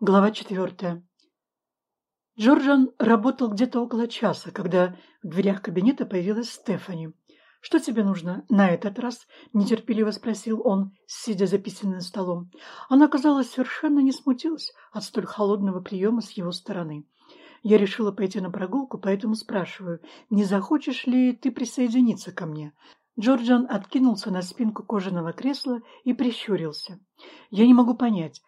Глава четвертая. Джорджан работал где-то около часа, когда в дверях кабинета появилась Стефани. «Что тебе нужно на этот раз?» – нетерпеливо спросил он, сидя за письменным столом. Она, казалось, совершенно не смутилась от столь холодного приема с его стороны. «Я решила пойти на прогулку, поэтому спрашиваю, не захочешь ли ты присоединиться ко мне?» Джорджан откинулся на спинку кожаного кресла и прищурился. «Я не могу понять,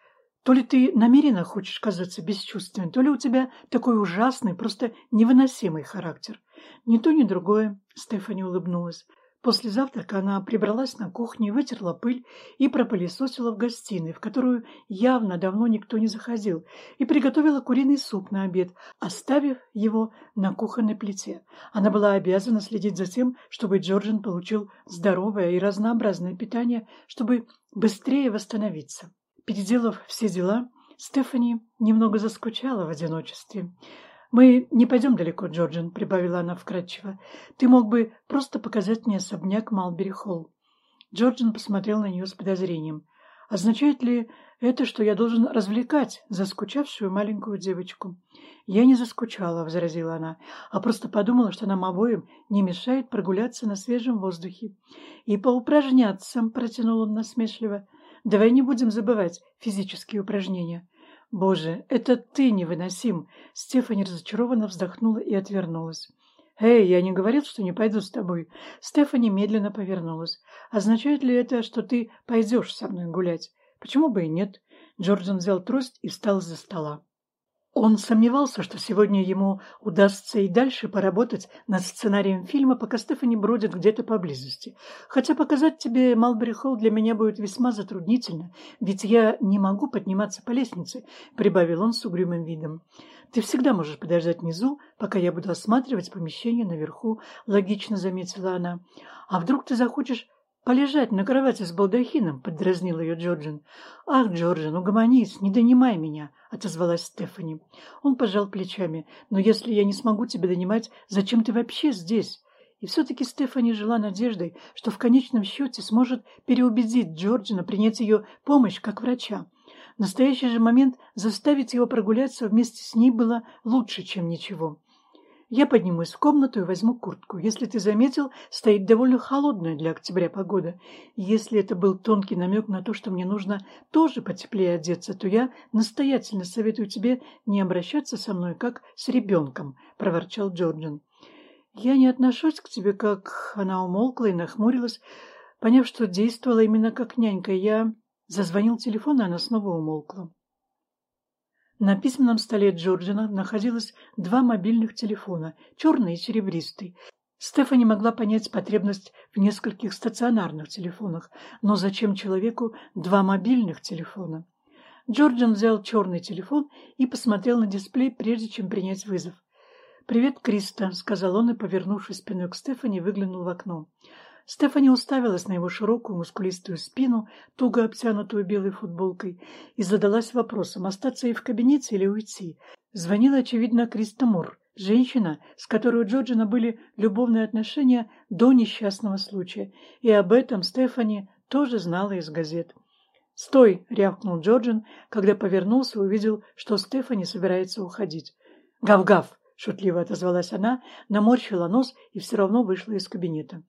то ли ты намеренно хочешь казаться бесчувственным, то ли у тебя такой ужасный, просто невыносимый характер. Ни то, ни другое, Стефани улыбнулась. После завтрака она прибралась на кухне, вытерла пыль и пропылесосила в гостиной, в которую явно давно никто не заходил, и приготовила куриный суп на обед, оставив его на кухонной плите. Она была обязана следить за тем, чтобы Джорджин получил здоровое и разнообразное питание, чтобы быстрее восстановиться. Переделав все дела, Стефани немного заскучала в одиночестве. «Мы не пойдем далеко, Джорджин», — прибавила она вкратчиво. «Ты мог бы просто показать мне особняк Малбери-Холл». Джорджин посмотрел на нее с подозрением. «Означает ли это, что я должен развлекать заскучавшую маленькую девочку?» «Я не заскучала», — возразила она, «а просто подумала, что нам обоим не мешает прогуляться на свежем воздухе». «И поупражняться», — протянул он насмешливо. Давай не будем забывать физические упражнения. Боже, это ты невыносим. Стефани разочарованно вздохнула и отвернулась. «Эй, я не говорил, что не пойду с тобой». Стефани медленно повернулась. «Означает ли это, что ты пойдешь со мной гулять?» «Почему бы и нет?» Джордан взял трость и встал за стола. Он сомневался, что сегодня ему удастся и дальше поработать над сценарием фильма, пока Стефани бродит где-то поблизости. Хотя показать тебе Малбери Холл для меня будет весьма затруднительно, ведь я не могу подниматься по лестнице, — прибавил он с угрюмым видом. Ты всегда можешь подождать внизу, пока я буду осматривать помещение наверху, — логично заметила она. А вдруг ты захочешь «Полежать на кровати с балдахином», — поддразнил ее Джорджин. «Ах, Джорджин, угомонись, не донимай меня», — отозвалась Стефани. Он пожал плечами. «Но если я не смогу тебя донимать, зачем ты вообще здесь?» И все-таки Стефани жила надеждой, что в конечном счете сможет переубедить Джорджина принять ее помощь как врача. В настоящий же момент заставить его прогуляться вместе с ней было лучше, чем ничего. Я поднимусь в комнату и возьму куртку. Если ты заметил, стоит довольно холодная для октября погода. Если это был тонкий намек на то, что мне нужно тоже потеплее одеться, то я настоятельно советую тебе не обращаться со мной, как с ребенком, — проворчал Джорджин. Я не отношусь к тебе, как... Она умолкла и нахмурилась, поняв, что действовала именно как нянька. Я... Зазвонил телефон, и она снова умолкла. На письменном столе Джорджина находилось два мобильных телефона, черный и серебристый. Стефани могла понять потребность в нескольких стационарных телефонах, но зачем человеку два мобильных телефона? Джорджин взял черный телефон и посмотрел на дисплей, прежде чем принять вызов. «Привет, Криста», — сказал он и, повернувшись спиной к Стефани, выглянул в окно. Стефани уставилась на его широкую мускулистую спину, туго обтянутую белой футболкой, и задалась вопросом, остаться ей в кабинете или уйти. Звонила, очевидно, Криста Мур, женщина, с которой у Джорджина были любовные отношения до несчастного случая, и об этом Стефани тоже знала из газет. «Стой!» — рявкнул Джорджин, когда повернулся и увидел, что Стефани собирается уходить. «Гав-гав!» Шутливо отозвалась она, наморщила нос и все равно вышла из кабинета.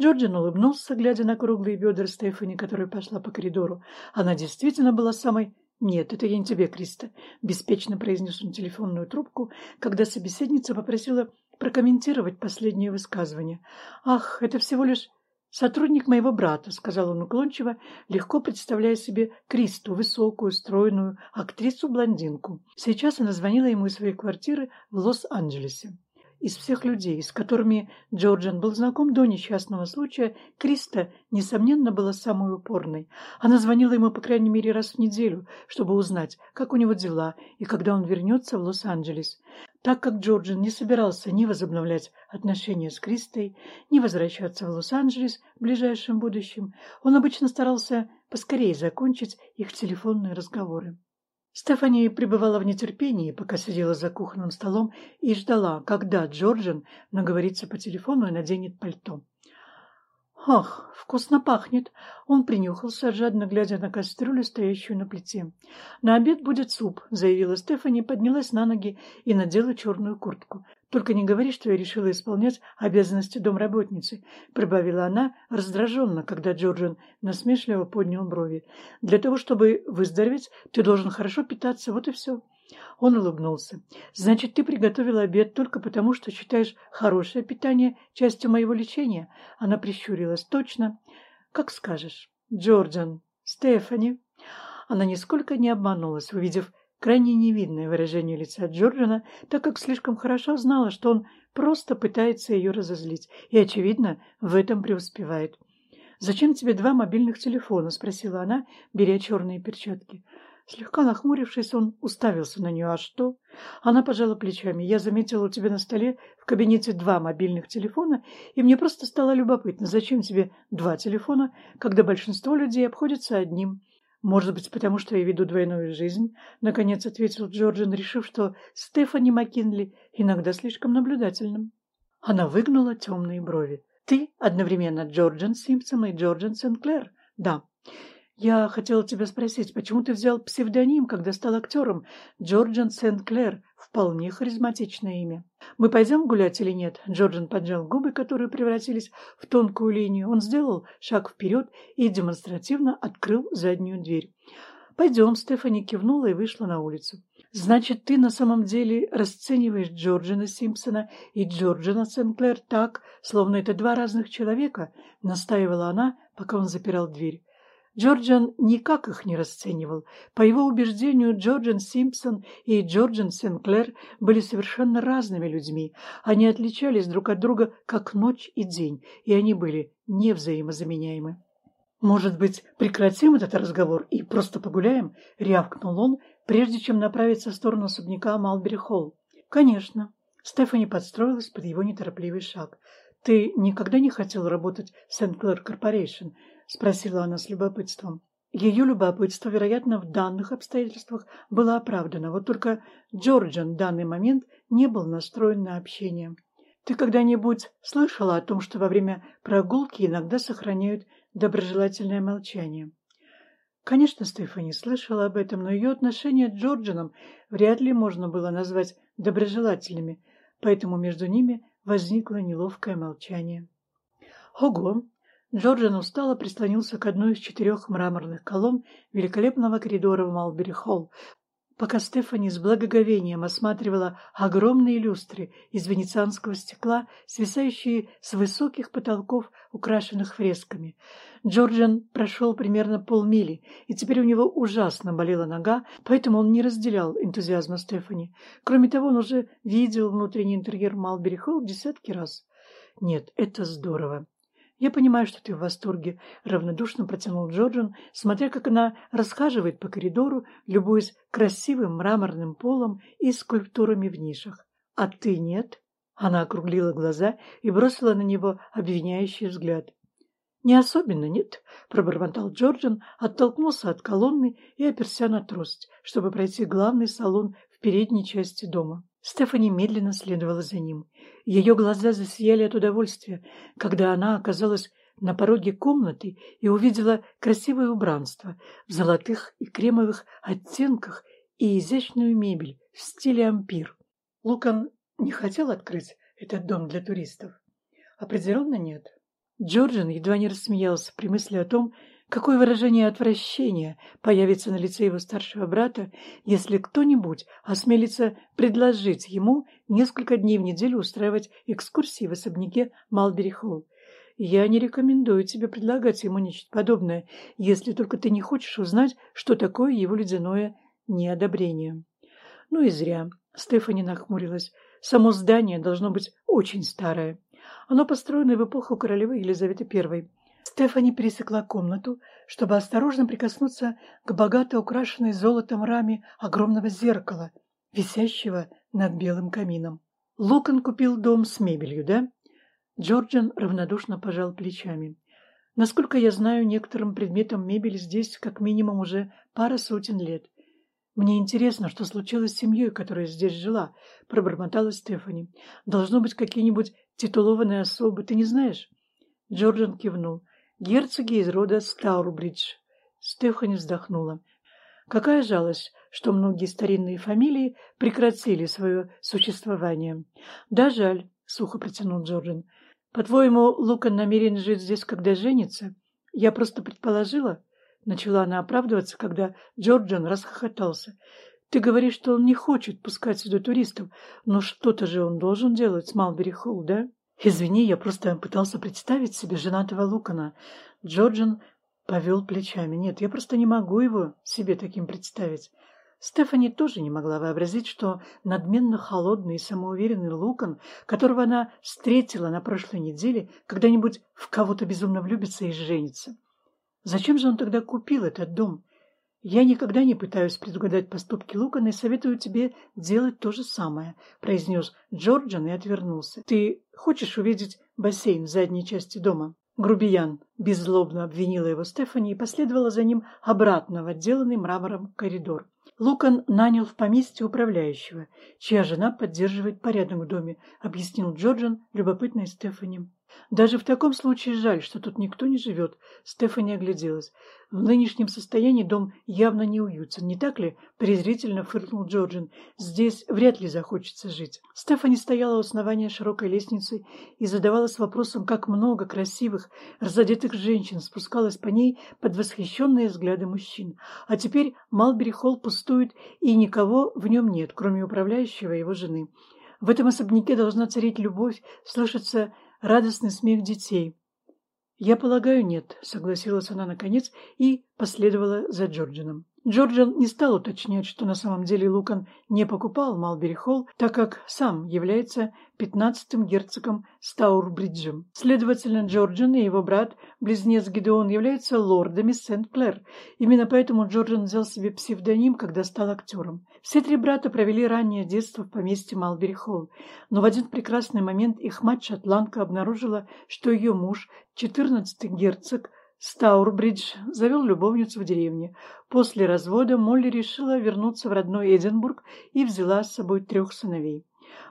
Джорджин улыбнулся, глядя на круглые бедра Стефани, которая пошла по коридору. Она действительно была самой... «Нет, это я не тебе, Криста», — беспечно произнес он телефонную трубку, когда собеседница попросила прокомментировать последнее высказывание. «Ах, это всего лишь «Сотрудник моего брата», — сказал он уклончиво, легко представляя себе Кристу, высокую, стройную актрису-блондинку. Сейчас она звонила ему из своей квартиры в Лос-Анджелесе. Из всех людей, с которыми Джорджан был знаком до несчастного случая, Криста, несомненно, была самой упорной. Она звонила ему, по крайней мере, раз в неделю, чтобы узнать, как у него дела и когда он вернется в Лос-Анджелес. Так как Джорджин не собирался ни возобновлять отношения с Кристой, ни возвращаться в Лос-Анджелес в ближайшем будущем, он обычно старался поскорее закончить их телефонные разговоры. Стефани пребывала в нетерпении, пока сидела за кухонным столом и ждала, когда Джорджин наговорится по телефону и наденет пальто. «Ах, вкусно пахнет!» Он принюхался, жадно глядя на кастрюлю, стоящую на плите. «На обед будет суп», — заявила Стефани, поднялась на ноги и надела черную куртку. «Только не говори, что я решила исполнять обязанности домработницы», — прибавила она раздраженно, когда Джорджин насмешливо поднял брови. «Для того, чтобы выздороветь, ты должен хорошо питаться, вот и все». Он улыбнулся. «Значит, ты приготовила обед только потому, что считаешь хорошее питание частью моего лечения?» Она прищурилась. «Точно. Как скажешь. Джордан. Стефани». Она нисколько не обманулась, увидев крайне невинное выражение лица Джорджана, так как слишком хорошо знала, что он просто пытается ее разозлить и, очевидно, в этом преуспевает. «Зачем тебе два мобильных телефона?» – спросила она, беря черные перчатки. Слегка нахмурившись, он уставился на нее. «А что?» Она пожала плечами. «Я заметила у тебя на столе в кабинете два мобильных телефона, и мне просто стало любопытно, зачем тебе два телефона, когда большинство людей обходятся одним?» «Может быть, потому что я веду двойную жизнь?» Наконец ответил Джорджин, решив, что Стефани Маккинли иногда слишком наблюдательным. Она выгнула темные брови. «Ты одновременно Джорджин Симпсон и Джорджин Сенклер?» «Да». «Я хотела тебя спросить, почему ты взял псевдоним, когда стал актером? Джорджан Сент-Клер. Вполне харизматичное имя. Мы пойдем гулять или нет?» Джорджан поджал губы, которые превратились в тонкую линию. Он сделал шаг вперед и демонстративно открыл заднюю дверь. «Пойдем», — Стефани кивнула и вышла на улицу. «Значит, ты на самом деле расцениваешь Джорджина Симпсона и Джорджина Сенклер так, словно это два разных человека?» — настаивала она, пока он запирал дверь. Джорджан никак их не расценивал. По его убеждению, Джорджан Симпсон и Джорджан Сенклер были совершенно разными людьми. Они отличались друг от друга как ночь и день, и они были невзаимозаменяемы. «Может быть, прекратим этот разговор и просто погуляем?» — рявкнул он, прежде чем направиться в сторону особняка Малбери-Холл. «Конечно». Стефани подстроилась под его неторопливый шаг. «Ты никогда не хотел работать в Сент-Клэр Корпорейшн?» — спросила она с любопытством. Ее любопытство, вероятно, в данных обстоятельствах было оправдано. Вот только Джорджан в данный момент не был настроен на общение. «Ты когда-нибудь слышала о том, что во время прогулки иногда сохраняют доброжелательное молчание?» Конечно, Стефани слышала об этом, но ее отношения с Джорджаном вряд ли можно было назвать доброжелательными, поэтому между ними возникло неловкое молчание. «Ого!» Джорджин устало прислонился к одной из четырех мраморных колонн великолепного коридора в Малбери-Холл, пока Стефани с благоговением осматривала огромные люстры из венецианского стекла, свисающие с высоких потолков, украшенных фресками. Джорджин прошел примерно полмили, и теперь у него ужасно болела нога, поэтому он не разделял энтузиазма Стефани. Кроме того, он уже видел внутренний интерьер Малбери-Холл десятки раз. Нет, это здорово. «Я понимаю, что ты в восторге», — равнодушно протянул Джорджин, смотря, как она расхаживает по коридору, любуясь красивым мраморным полом и скульптурами в нишах. «А ты нет?» Она округлила глаза и бросила на него обвиняющий взгляд. «Не особенно, нет», — пробормотал Джорджин, оттолкнулся от колонны и оперся на трость, чтобы пройти главный салон в передней части дома. Стефани медленно следовала за ним. Ее глаза засияли от удовольствия, когда она оказалась на пороге комнаты и увидела красивое убранство в золотых и кремовых оттенках и изящную мебель в стиле ампир. Лукан не хотел открыть этот дом для туристов? Определенно нет. Джорджин едва не рассмеялся при мысли о том, Какое выражение отвращения появится на лице его старшего брата, если кто-нибудь осмелится предложить ему несколько дней в неделю устраивать экскурсии в особняке Малбери-Холл. Я не рекомендую тебе предлагать ему нечто подобное, если только ты не хочешь узнать, что такое его ледяное неодобрение. Ну и зря. Стефани нахмурилась. Само здание должно быть очень старое. Оно построено в эпоху королевы Елизаветы I. Стефани пересекла комнату, чтобы осторожно прикоснуться к богато украшенной золотом раме огромного зеркала, висящего над белым камином. Лукан купил дом с мебелью, да? Джорджин равнодушно пожал плечами. Насколько я знаю, некоторым предметам мебели здесь как минимум уже пара сотен лет. Мне интересно, что случилось с семьей, которая здесь жила, пробормотала Стефани. Должно быть какие-нибудь титулованные особы, ты не знаешь? Джорджин кивнул. «Герцоги из рода Стаурбридж». Стефани вздохнула. Какая жалость, что многие старинные фамилии прекратили свое существование. «Да, жаль», — сухо протянул Джорджин. «По-твоему, Лукан намерен жить здесь, когда женится? Я просто предположила». Начала она оправдываться, когда Джорджин расхохотался. «Ты говоришь, что он не хочет пускать сюда туристов, но что-то же он должен делать с Малбери Холл, да?» «Извини, я просто пытался представить себе женатого Лукана». Джорджин повел плечами. «Нет, я просто не могу его себе таким представить». Стефани тоже не могла вообразить, что надменно холодный и самоуверенный Лукан, которого она встретила на прошлой неделе, когда-нибудь в кого-то безумно влюбится и женится. Зачем же он тогда купил этот дом? Я никогда не пытаюсь предугадать поступки Лукана и советую тебе делать то же самое, произнес Джорджан и отвернулся. Ты хочешь увидеть бассейн в задней части дома? Грубиян беззлобно обвинила его Стефани и последовала за ним обратно в отделанный мрамором коридор. Лукан нанял в поместье управляющего, чья жена поддерживает порядок в доме, объяснил Джорджан, любопытной Стефани. Даже в таком случае жаль, что тут никто не живет. Стефани огляделась. В нынешнем состоянии дом явно не уютен, не так ли? Презрительно фыркнул Джорджин. Здесь вряд ли захочется жить. Стефани стояла у основания широкой лестницы и задавалась вопросом, как много красивых, разодетых женщин спускалось по ней под восхищенные взгляды мужчин. А теперь Малбери Холл пустует, и никого в нем нет, кроме управляющего его жены. В этом особняке должна царить любовь, слышаться радостный смех детей. «Я полагаю, нет», — согласилась она наконец и последовала за Джорджином. Джорджин не стал уточнять, что на самом деле Лукан не покупал Малбери Холл, так как сам является пятнадцатым герцогом Стаурбриджем. Следовательно, Джорджин и его брат, близнец Гидеон, являются лордами Сент-Клэр. Именно поэтому Джорджин взял себе псевдоним, когда стал актером. Все три брата провели раннее детство в поместье Малбери Холл, но в один прекрасный момент их мать-шотландка обнаружила, что ее муж, четырнадцатый герцог, Стаурбридж завел любовницу в деревне. После развода Молли решила вернуться в родной Эдинбург и взяла с собой трех сыновей.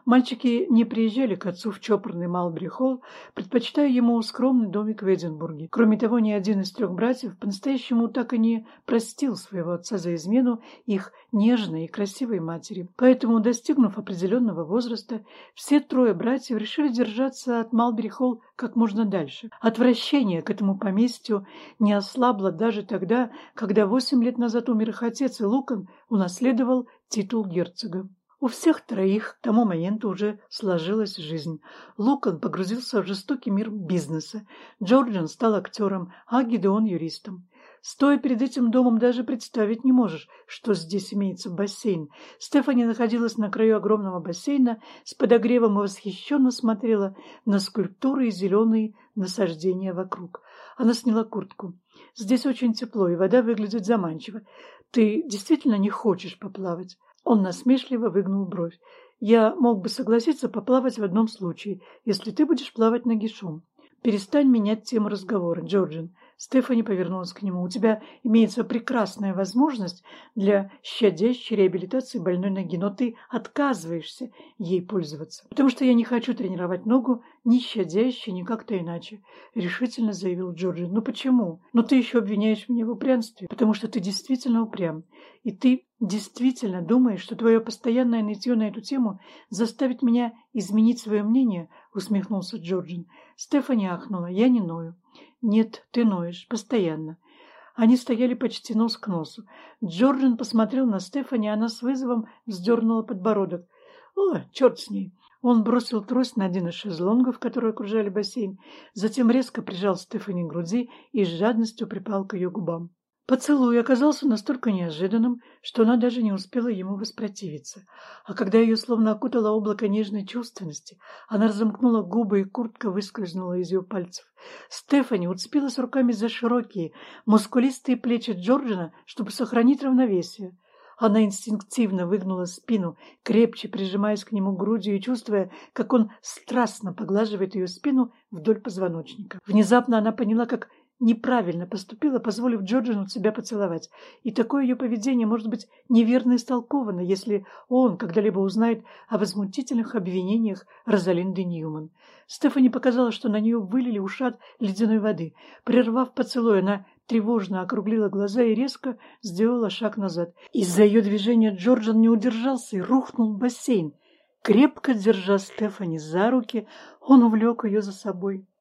Мальчики не приезжали к отцу в чопорный Малбри-холл, предпочитая ему скромный домик в Эдинбурге. Кроме того, ни один из трех братьев по-настоящему так и не простил своего отца за измену их нежной и красивой матери. Поэтому, достигнув определенного возраста, все трое братьев решили держаться от Малбри-холл как можно дальше. Отвращение к этому поместью не ослабло даже тогда, когда восемь лет назад умер их отец, и Лукан унаследовал титул герцога. У всех троих к тому моменту уже сложилась жизнь. Лукан погрузился в жестокий мир бизнеса, Джорджин стал актером, а Гидеон – юристом. Стоя перед этим домом, даже представить не можешь, что здесь имеется бассейн. Стефани находилась на краю огромного бассейна, с подогревом и восхищенно смотрела на скульптуры и зеленые насаждения вокруг. Она сняла куртку. «Здесь очень тепло, и вода выглядит заманчиво. Ты действительно не хочешь поплавать?» Он насмешливо выгнул бровь. «Я мог бы согласиться поплавать в одном случае, если ты будешь плавать нагишом. Перестань менять тему разговора, Джорджин. Стефани повернулась к нему. «У тебя имеется прекрасная возможность для щадящей реабилитации больной ноги, но ты отказываешься ей пользоваться, потому что я не хочу тренировать ногу ни щадяще, ни как-то иначе», — решительно заявил Джорджи. «Ну почему? Но ты еще обвиняешь меня в упрямстве, потому что ты действительно упрям, и ты действительно думаешь, что твое постоянное нытье на эту тему заставит меня изменить свое мнение?» — усмехнулся Джорджин. Стефани ахнула. «Я не ною». «Нет, ты ноешь. Постоянно». Они стояли почти нос к носу. Джорджин посмотрел на Стефани, она с вызовом вздернула подбородок. «О, черт с ней!» Он бросил трость на один из шезлонгов, которые окружали бассейн, затем резко прижал Стефани к груди и с жадностью припал к ее губам. Поцелуй оказался настолько неожиданным, что она даже не успела ему воспротивиться. А когда ее словно окутало облако нежной чувственности, она разомкнула губы, и куртка выскользнула из ее пальцев. Стефани уцепилась руками за широкие, мускулистые плечи Джорджина, чтобы сохранить равновесие. Она инстинктивно выгнула спину, крепче прижимаясь к нему грудью и чувствуя, как он страстно поглаживает ее спину вдоль позвоночника. Внезапно она поняла, как неправильно поступила, позволив Джорджину себя поцеловать. И такое ее поведение может быть неверно истолковано, если он когда-либо узнает о возмутительных обвинениях Розалинды Ньюман. Стефани показала, что на нее вылили ушат ледяной воды. Прервав поцелуй, она тревожно округлила глаза и резко сделала шаг назад. Из-за ее движения Джорджин не удержался и рухнул в бассейн. Крепко держа Стефани за руки, он увлек ее за собой.